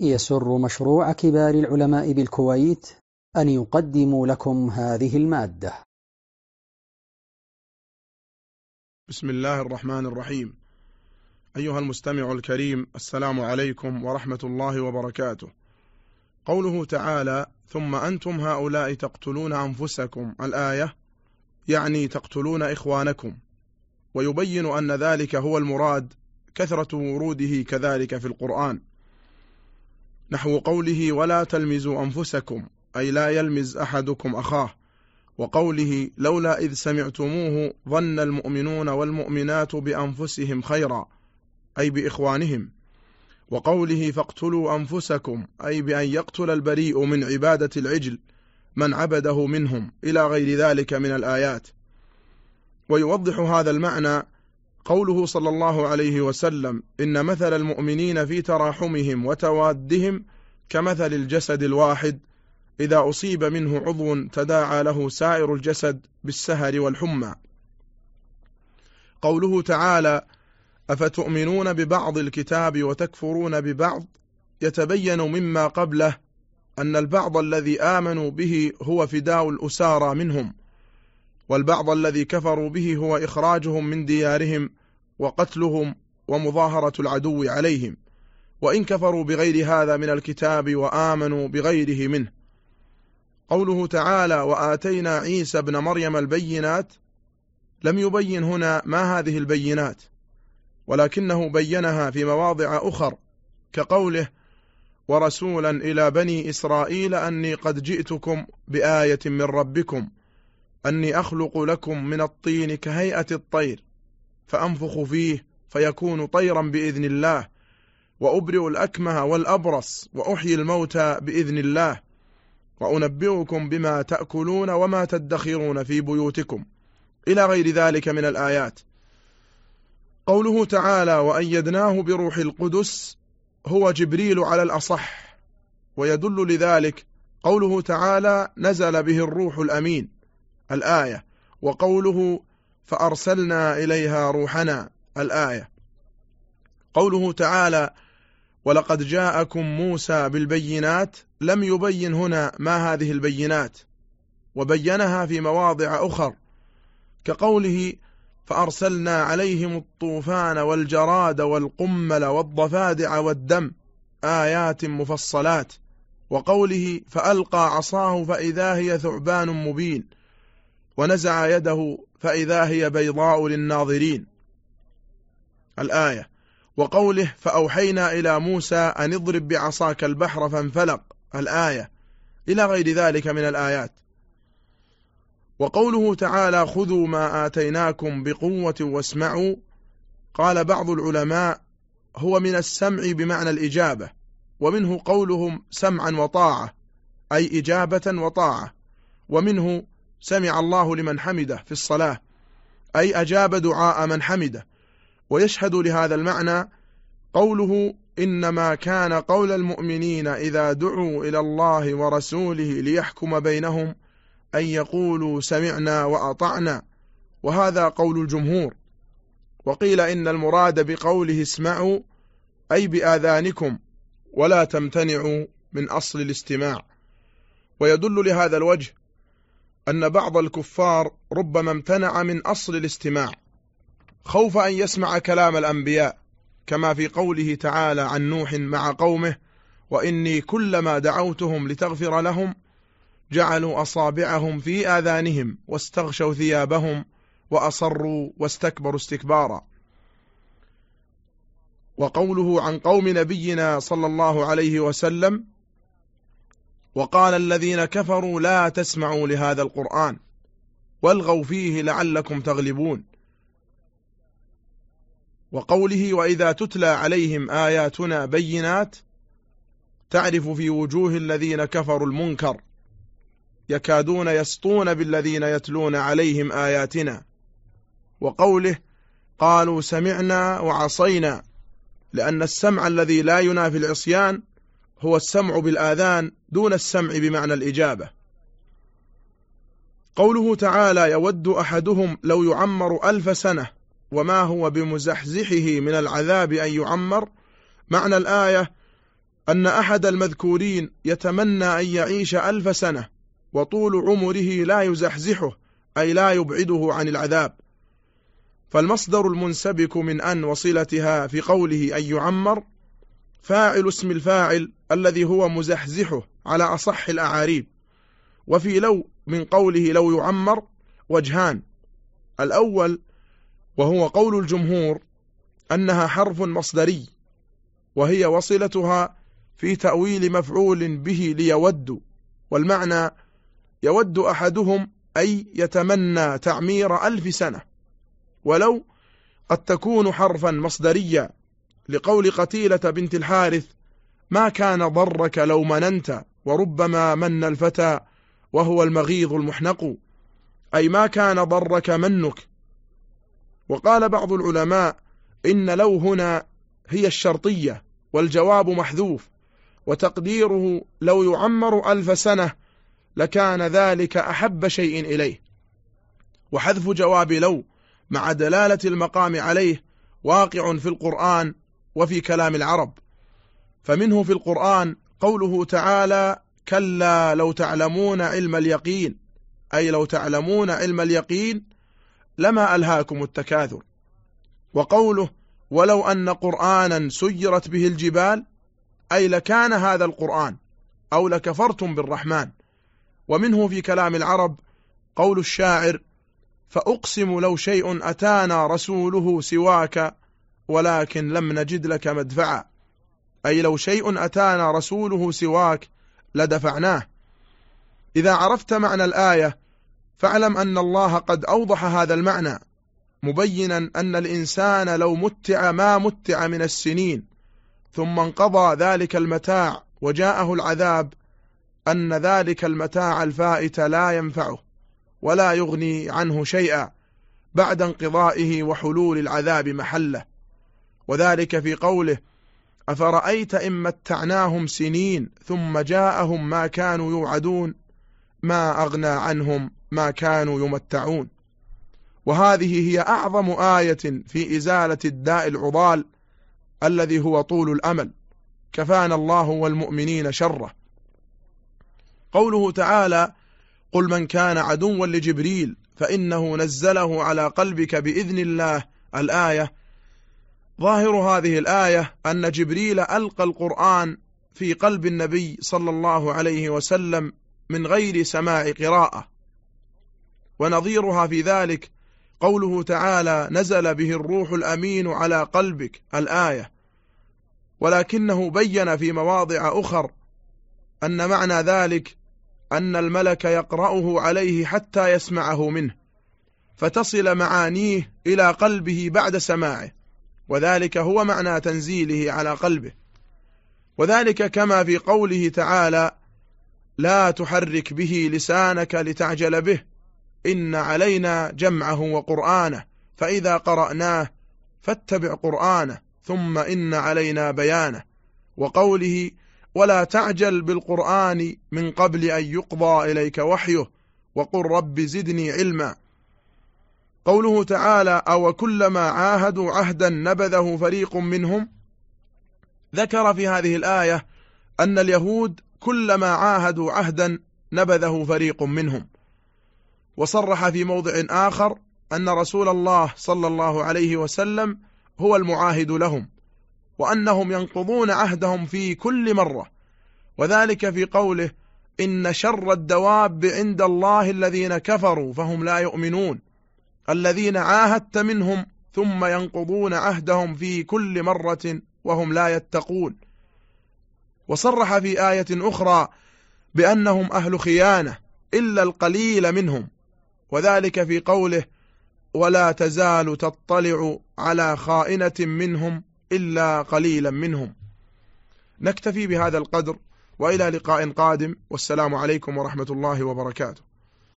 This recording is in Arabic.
يسر مشروع كبار العلماء بالكويت أن يقدم لكم هذه المادة. بسم الله الرحمن الرحيم. أيها المستمع الكريم السلام عليكم ورحمة الله وبركاته. قوله تعالى ثم أنتم هؤلاء تقتلون أنفسكم. الآية يعني تقتلون إخوانكم. ويبين أن ذلك هو المراد كثرة وروده كذلك في القرآن. نحو قوله ولا تلمزوا أنفسكم أي لا يلمز أحدكم أخاه. وقوله لولا إذ سمعتموه ظن المؤمنون والمؤمنات بأنفسهم خيرا أي بإخوانهم. وقوله فاقتلوا أنفسكم أي بأن يقتل البريء من عبادة العجل من عبده منهم إلى غير ذلك من الآيات. ويوضح هذا المعنى قوله صلى الله عليه وسلم إن مثل المؤمنين في تراحمهم وتوادهم كمثل الجسد الواحد إذا أصيب منه عضو تداعى له سائر الجسد بالسهر والحمى. قوله تعالى أفتؤمنون ببعض الكتاب وتكفرون ببعض؟ يتبين مما قبله أن البعض الذي آمنوا به هو فداء الأسارى منهم. والبعض الذي كفروا به هو إخراجهم من ديارهم وقتلهم ومظاهرة العدو عليهم. وإن كفروا بغير هذا من الكتاب وآمنوا بغيره منه. قوله تعالى وآتينا عيسى ابن مريم البينات. لم يبين هنا ما هذه البينات ولكنه بينها في مواضع أخر كقوله ورسولا إلى بني إسرائيل أني قد جئتكم بآية من ربكم. أني أخلق لكم من الطين كهيئة الطير فأنفخ فيه فيكون طيرا بإذن الله وأبرئ الأكمه والأبرص وأحيي الموتى بإذن الله وأنبئكم بما تأكلون وما تدخرون في بيوتكم. إلى غير ذلك من الآيات. قوله تعالى وأيدناه بروح القدس هو جبريل على الأصح. ويدل لذلك قوله تعالى نزل به الروح الأمين. الآية وقوله فأرسلنا إليها روحنا الآية. قوله تعالى ولقد جاءكم موسى بالبينات لم يبين هنا ما هذه البينات وبينها في مواضع أخر كقوله فأرسلنا عليهم الطوفان والجراد والقمل والضفادع والدم آيات مفصلات وقوله فألقى عصاه فإذا هي ثعبان مبين. ونزع يده فإذا هي بيضاء للناظرين. الآية وقوله فأوحينا إلى موسى أن اضرب بعصاك البحر فانفلق. الآية إلى غير ذلك من الآيات. وقوله تعالى خذوا ما آتيناكم بقوة واسمعوا. قال بعض العلماء هو من السمع بمعنى الإجابة ومنه قولهم سمعا وطاعة أي إجابة وطاعة ومنه سمع الله لمن حمده في الصلاة أي أجاب دعاء من حمده ويشهد لهذا المعنى قوله إنما كان قول المؤمنين إذا دعوا إلى الله ورسوله ليحكم بينهم أن يقولوا سمعنا وأطعنا وهذا قول الجمهور. وقيل إن المراد بقوله اسمعوا أي بآذانكم ولا تمتنعوا من أصل الاستماع. ويدل لهذا الوجه أن بعض الكفار ربما امتنع من أصل الاستماع خوف أن يسمع كلام الأنبياء كما في قوله تعالى عن نوح مع قومه وإني كلما دعوتهم لتغفر لهم جعلوا أصابعهم في آذانهم واستغشوا ثيابهم وأصروا واستكبروا استكبارا. وقوله عن قوم نبينا صلى الله عليه وسلم وقال الذين كفروا لا تسمعوا لهذا القرآن والغوا فيه لعلكم تغلبون. وقوله وإذا تتلى عليهم آياتنا بينات تعرف في وجوه الذين كفروا المنكر يكادون يسطون بالذين يتلون عليهم آياتنا. وقوله قالوا سمعنا وعصينا لأن السمع الذي لا ينافي العصيان هو السمع بالآذان دون السمع بمعنى الإجابة. قوله تعالى يود أحدهم لو يعمر ألف سنة وما هو بمزحزحه من العذاب أن يعمر؟ معنى الآية أن أحد المذكورين يتمنى أن يعيش ألف سنة وطول عمره لا يزحزحه أي لا يبعده عن العذاب. فالمصدر المنسبك من أن وصلتها في قوله أن يعمر فاعل اسم الفاعل الذي هو مزحزحه على أصح الأعاريب. وفي لو من قوله لو يعمر وجهان. الأول وهو قول الجمهور أنها حرف مصدري وهي وصلتها في تأويل مفعول به ليود. والمعنى يود أحدهم أي يتمنى تعمير ألف سنة. ولو قد تكون حرفا مصدريا. لقول قتيلة بنت الحارث ما كان ضرك لو مننت وربما من الفتى وهو المغيظ المحنق. أي ما كان ضرك منك. وقال بعض العلماء إن لو هنا هي الشرطية والجواب محذوف وتقديره لو يعمر ألف سنة لكان ذلك أحب شيء إليه. وحذف جواب لو مع دلالة المقام عليه واقع في القرآن وفي كلام العرب. فمنه في القرآن قوله تعالى كلا لو تعلمون علم اليقين. أي لو تعلمون علم اليقين لما ألهاكم التكاثر. وقوله ولو أن قرآنا سيرت به الجبال أي لكان هذا القرآن أو لكفرتم بالرحمن. ومنه في كلام العرب قول الشاعر فأقسم لو شيء أتانا رسوله سواك ولكن لم نجد لك مدفعا. أي لو شيء أتانا رسوله سواك لدفعناه. إذا عرفت معنى الآية فاعلم أن الله قد أوضح هذا المعنى مبينا أن الإنسان لو متع ما متع من السنين ثم انقضى ذلك المتاع وجاءه العذاب أن ذلك المتاع الفائت لا ينفعه ولا يغني عنه شيئا بعد انقضائه وحلول العذاب محله. وذلك في قوله أفرأيت إن متعناهم سنين ثم جاءهم ما كانوا يوعدون ما أغنى عنهم ما كانوا يمتعون. وهذه هي أعظم آية في إزالة الداء العضال الذي هو طول الأمل كفانا الله والمؤمنين شره. قوله تعالى قل من كان عدوا لجبريل فإنه نزله على قلبك بإذن الله الآية ظاهر هذه الآية أن جبريل ألقى القرآن في قلب النبي صلى الله عليه وسلم من غير سماع قراءة. ونظيرها في ذلك قوله تعالى نزل به الروح الأمين على قلبك الآية. ولكنه بين في مواضع أخر أن معنى ذلك أن الملك يقرأه عليه حتى يسمعه منه فتصل معانيه إلى قلبه بعد سماعه. وذلك هو معنى تنزيله على قلبه. وذلك كما في قوله تعالى لا تحرك به لسانك لتعجل به إن علينا جمعه وقرآنه فإذا قرأناه فاتبع قرآنه ثم إن علينا بيانه. وقوله ولا تعجل بالقرآن من قبل أن يقضى إليك وحيه وقل رب زدني علما. قوله تعالى أو كلما عاهدوا عهدا نبذه فريق منهم؟ ذكر في هذه الآية أن اليهود كلما عاهدوا عهدا نبذه فريق منهم. وصرح في موضع آخر أن رسول الله صلى الله عليه وسلم هو المعاهد لهم وأنهم ينقضون عهدهم في كل مرة. وذلك في قوله إن شر الدواب عند الله الذين كفروا فهم لا يؤمنون. الذين عاهدت منهم ثم ينقضون عهدهم في كل مرة وهم لا يتقون. وصرح في آية أخرى بأنهم أهل خيانة إلا القليل منهم وذلك في قوله ولا تزال تطلع على خائنة منهم إلا قليلا منهم نكتفي بهذا القدر وإلى لقاء قادم والسلام عليكم ورحمة الله وبركاته.